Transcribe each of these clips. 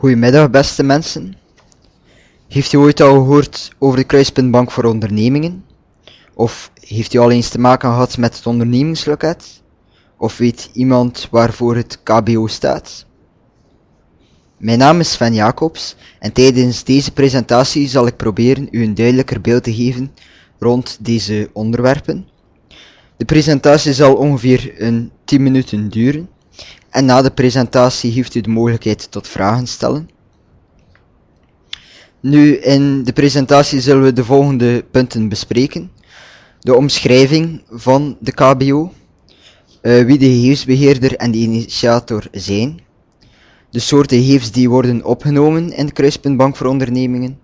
Goedemiddag beste mensen. Heeft u ooit al gehoord over de Kruispuntbank voor ondernemingen? Of heeft u al eens te maken gehad met het ondernemingsloket? Of weet iemand waarvoor het KBO staat? Mijn naam is Sven Jacobs en tijdens deze presentatie zal ik proberen u een duidelijker beeld te geven rond deze onderwerpen. De presentatie zal ongeveer een 10 minuten duren en na de presentatie heeft u de mogelijkheid tot vragen stellen. Nu, in de presentatie zullen we de volgende punten bespreken. De omschrijving van de KBO, uh, wie de gegevensbeheerder en de initiator zijn, de soorten gegevens die worden opgenomen in de Kruispuntbank voor ondernemingen,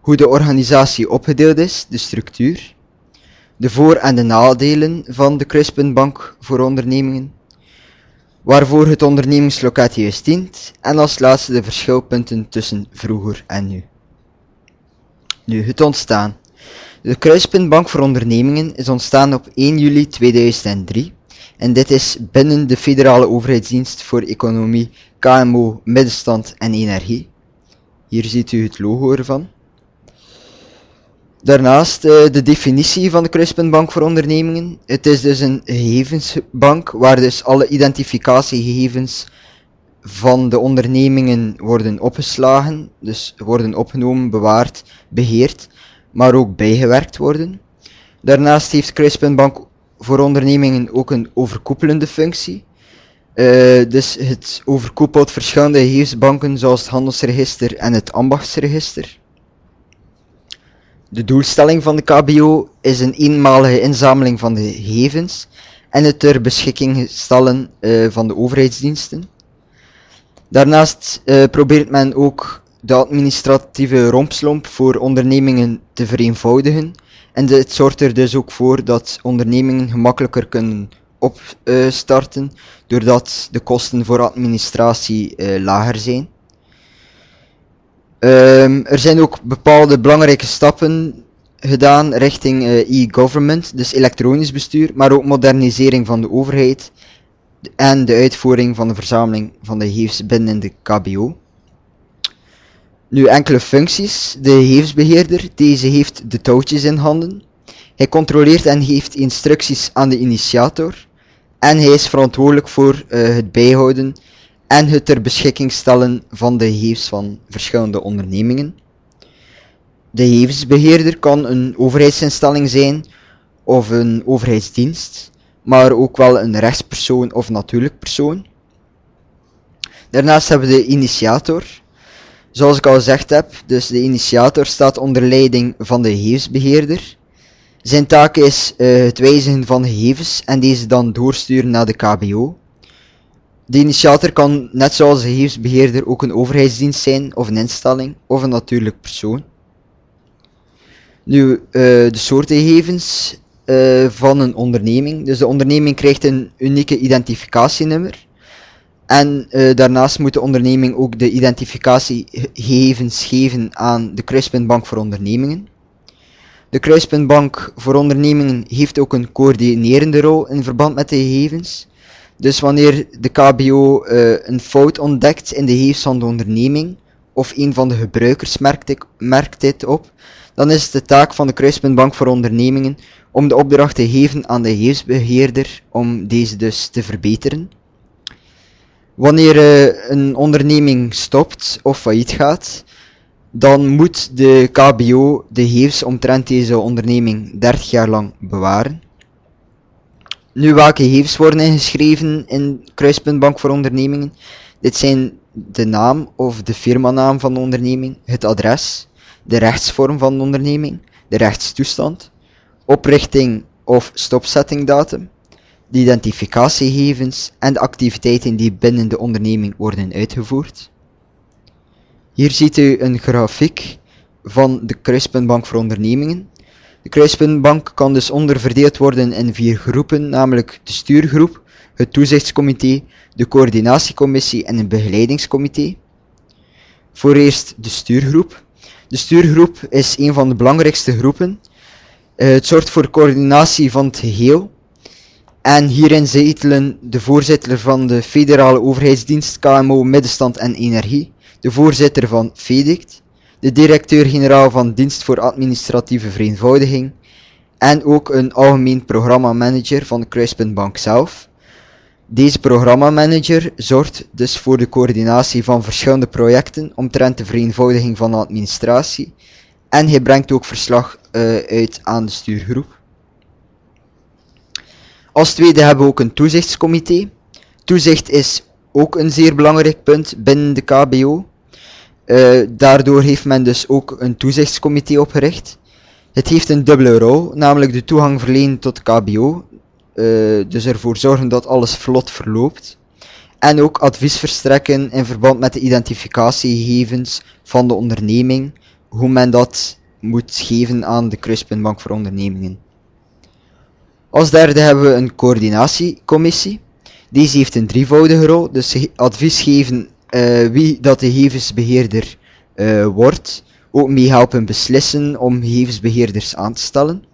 hoe de organisatie opgedeeld is, de structuur, de voor- en de nadelen van de Kruispuntbank voor ondernemingen, waarvoor het ondernemingsloket juist dient, en als laatste de verschilpunten tussen vroeger en nu. Nu, het ontstaan. De Kruispuntbank voor Ondernemingen is ontstaan op 1 juli 2003 en dit is binnen de Federale Overheidsdienst voor Economie, KMO, Middenstand en Energie. Hier ziet u het logo ervan. Daarnaast uh, de definitie van de Kruispuntbank voor Ondernemingen. Het is dus een gegevensbank waar dus alle identificatiegegevens van de ondernemingen worden opgeslagen, dus worden opgenomen, bewaard, beheerd, maar ook bijgewerkt worden. Daarnaast heeft Kruispuntbank voor ondernemingen ook een overkoepelende functie. Uh, dus het overkoepelt verschillende gegevensbanken zoals het handelsregister en het ambachtsregister. De doelstelling van de KBO is een eenmalige inzameling van de gegevens en het ter beschikking stellen uh, van de overheidsdiensten. Daarnaast uh, probeert men ook de administratieve rompslomp voor ondernemingen te vereenvoudigen. En dit zorgt er dus ook voor dat ondernemingen gemakkelijker kunnen opstarten, doordat de kosten voor administratie uh, lager zijn. Um, er zijn ook bepaalde belangrijke stappen gedaan richting uh, e-government, dus elektronisch bestuur, maar ook modernisering van de overheid en de uitvoering van de verzameling van de gegevens binnen de KBO. Nu enkele functies. De gegevensbeheerder, deze heeft de touwtjes in handen. Hij controleert en geeft instructies aan de initiator. En hij is verantwoordelijk voor uh, het bijhouden en het ter beschikking stellen van de gegevens van verschillende ondernemingen. De gegevensbeheerder kan een overheidsinstelling zijn of een overheidsdienst maar ook wel een rechtspersoon of natuurlijk persoon. Daarnaast hebben we de initiator. Zoals ik al gezegd heb, dus de initiator staat onder leiding van de gegevensbeheerder. Zijn taak is uh, het wijzigen van gegevens en deze dan doorsturen naar de KBO. De initiator kan, net zoals de gegevensbeheerder, ook een overheidsdienst zijn, of een instelling, of een natuurlijk persoon. Nu, uh, de soorten gegevens uh, van een onderneming. Dus de onderneming krijgt een unieke identificatienummer. En uh, daarnaast moet de onderneming ook de identificatiegegevens geven aan de Kruispuntbank voor Ondernemingen. De Kruispuntbank voor Ondernemingen heeft ook een coördinerende rol in verband met de gegevens. Dus wanneer de KBO eh, een fout ontdekt in de gegevens van de onderneming, of een van de gebruikers merkt, merkt dit op, dan is het de taak van de Kruispuntbank voor Ondernemingen om de opdracht te geven aan de gegevensbeheerder om deze dus te verbeteren. Wanneer uh, een onderneming stopt of failliet gaat, dan moet de KBO de gegevens omtrent deze onderneming 30 jaar lang bewaren. Nu, welke gegevens worden ingeschreven in Kruispuntbank voor Ondernemingen? Dit zijn de naam of de firmanaam van de onderneming, het adres, de rechtsvorm van de onderneming, de rechtstoestand, oprichting of stopzettingdatum, de identificatiegegevens en de activiteiten die binnen de onderneming worden uitgevoerd. Hier ziet u een grafiek van de Kruispuntbank voor ondernemingen. De Kruispuntbank kan dus onderverdeeld worden in vier groepen, namelijk de stuurgroep, het toezichtscomité, de coördinatiecommissie en een begeleidingscomité. Voor eerst de stuurgroep. De stuurgroep is een van de belangrijkste groepen uh, het zorgt voor coördinatie van het geheel. En hierin zetelen de voorzitter van de federale overheidsdienst KMO Middenstand en Energie, de voorzitter van FEDICT, de directeur-generaal van Dienst voor Administratieve Vereenvoudiging en ook een algemeen programmamanager van de Kruispuntbank zelf. Deze programmamanager zorgt dus voor de coördinatie van verschillende projecten omtrent de vereenvoudiging van de administratie en hij brengt ook verslag uh, uit aan de stuurgroep. Als tweede hebben we ook een toezichtscomité. Toezicht is ook een zeer belangrijk punt binnen de KBO. Uh, daardoor heeft men dus ook een toezichtscomité opgericht. Het heeft een dubbele rol, namelijk de toegang verlenen tot KBO, eh, dus ervoor zorgen dat alles vlot verloopt. En ook advies verstrekken in verband met de identificatiegegevens van de onderneming, hoe men dat moet geven aan de Kruispuntbank voor ondernemingen. Als derde hebben we een coördinatiecommissie. Deze heeft een drievoudige rol, dus advies geven uh, wie dat de gegevensbeheerder uh, wordt, ook meehelpen beslissen om gegevensbeheerders aan te stellen.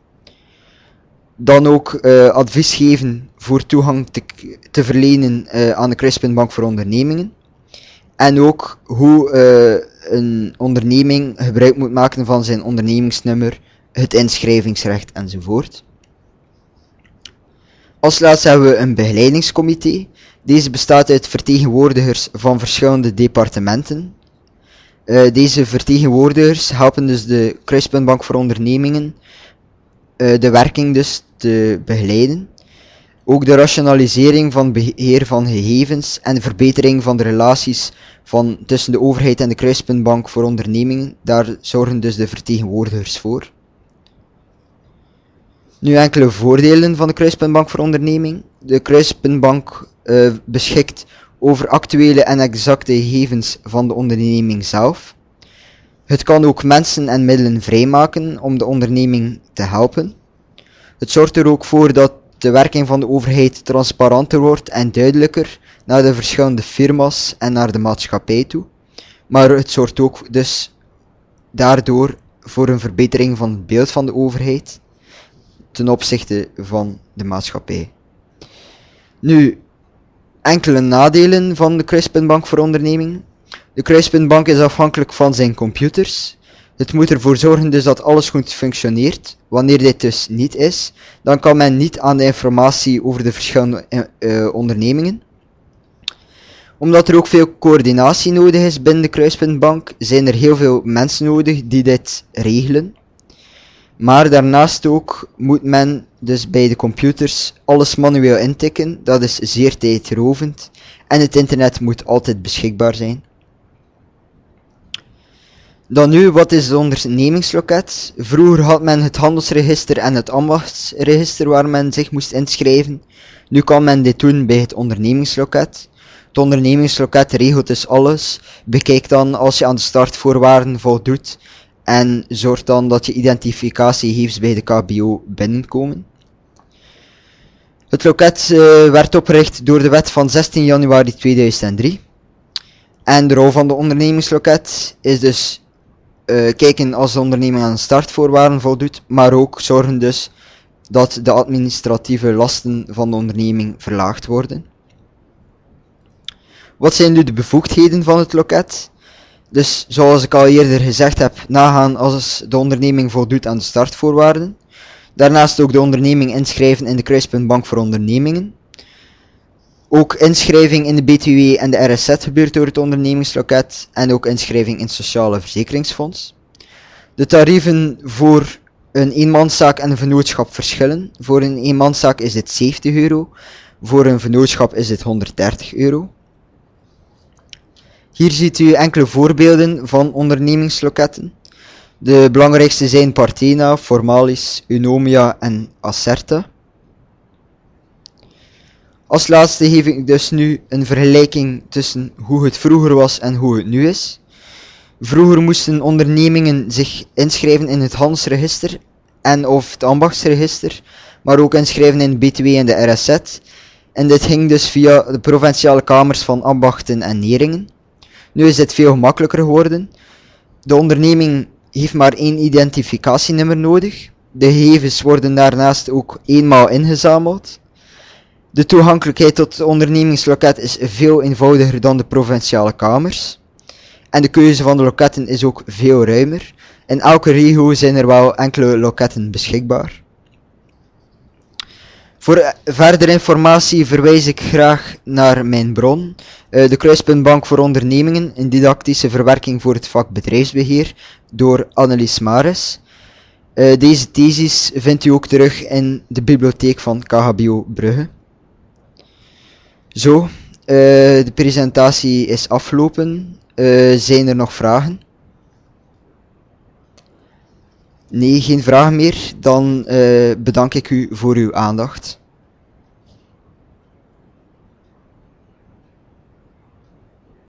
Dan ook uh, advies geven voor toegang te, te verlenen aan de Kruispuntbank voor ondernemingen. En ook hoe een onderneming gebruik moet maken van zijn ondernemingsnummer, het inschrijvingsrecht enzovoort. Als laatste hebben we een begeleidingscomité. Deze bestaat uit vertegenwoordigers van verschillende departementen. Uh, deze vertegenwoordigers helpen dus de Kruispuntbank voor Ondernemingen uh, de werking dus te begeleiden. Ook de rationalisering van beheer van gegevens en de verbetering van de relaties van, tussen de overheid en de Kruispuntbank voor Ondernemingen, daar zorgen dus de vertegenwoordigers voor. Nu enkele voordelen van de Kruispuntbank voor Onderneming. De Kruispuntbank uh, beschikt over actuele en exacte gegevens van de onderneming zelf. Het kan ook mensen en middelen vrijmaken om de onderneming te helpen. Het zorgt er ook voor dat de werking van de overheid transparanter wordt en duidelijker naar de verschillende firma's en naar de maatschappij toe. Maar het zorgt ook dus daardoor voor een verbetering van het beeld van de overheid ten opzichte van de maatschappij. Nu, enkele nadelen van de Kruispuntbank voor onderneming. De Kruispuntbank is afhankelijk van zijn computers. Het moet ervoor zorgen dus dat alles goed functioneert. Wanneer dit dus niet is, dan kan men niet aan de informatie over de verschillende uh, ondernemingen. Omdat er ook veel coördinatie nodig is binnen de Kruispuntbank, zijn er heel veel mensen nodig die dit regelen. Maar daarnaast ook moet men dus bij de computers alles manueel intikken, dat is zeer tijdrovend en het internet moet altijd beschikbaar zijn. Dan nu, wat is de ondernemingsloket? Vroeger had men het handelsregister en het ambachtsregister waar men zich moest inschrijven. Nu kan men dit doen bij het ondernemingsloket. Het ondernemingsloket regelt dus alles. Bekijk dan als je aan de startvoorwaarden voldoet en zorg dan dat je identificatiegegevens bij de KBO binnenkomen. Het loket uh, werd opgericht door de wet van 16 januari 2003. En de rol van de ondernemingsloket is dus uh, kijken als de onderneming aan startvoorwaarden voldoet, maar ook zorgen dus dat de administratieve lasten van de onderneming verlaagd worden. Wat zijn nu de bevoegdheden van het loket? Dus zoals ik al eerder gezegd heb, nagaan als de onderneming voldoet aan de startvoorwaarden. Daarnaast ook de onderneming inschrijven in de Kruispuntbank voor Ondernemingen. Ook inschrijving in de BTW en de RSZ gebeurt door het ondernemingsloket en ook inschrijving in het Sociale Verzekeringsfonds. De tarieven voor een eenmanszaak en een vennootschap verschillen. Voor een eenmanszaak is dit 70 euro, voor een vennootschap is dit 130 euro. Hier ziet u enkele voorbeelden van ondernemingsloketten. De belangrijkste zijn Partena, Formalis, Unomia en Acerta. Als laatste geef ik dus nu een vergelijking tussen hoe het vroeger was en hoe het nu is. Vroeger moesten ondernemingen zich inschrijven in het handelsregister en of het ambachtsregister, maar ook inschrijven in BTW en de RSZ. En dit ging dus via de provinciale kamers van ambachten en neringen. Nu is het veel gemakkelijker geworden. De onderneming heeft maar één identificatienummer nodig. De gegevens worden daarnaast ook eenmaal ingezameld. De toegankelijkheid tot het ondernemingsloket is veel eenvoudiger dan de provinciale kamers. En de keuze van de loketten is ook veel ruimer. In elke regio zijn er wel enkele loketten beschikbaar. Voor eh, verdere informatie verwijs ik graag naar mijn bron, uh, de Kruispuntbank voor Ondernemingen, een didactische verwerking voor het vak bedrijfsbeheer, door Annelies Maris. Uh, deze thesis vindt u ook terug in de bibliotheek van KHBO Brugge. Zo, de presentatie is afgelopen. zijn er nog vragen? Nee, geen vragen meer. Dan uh, bedank ik u voor uw aandacht.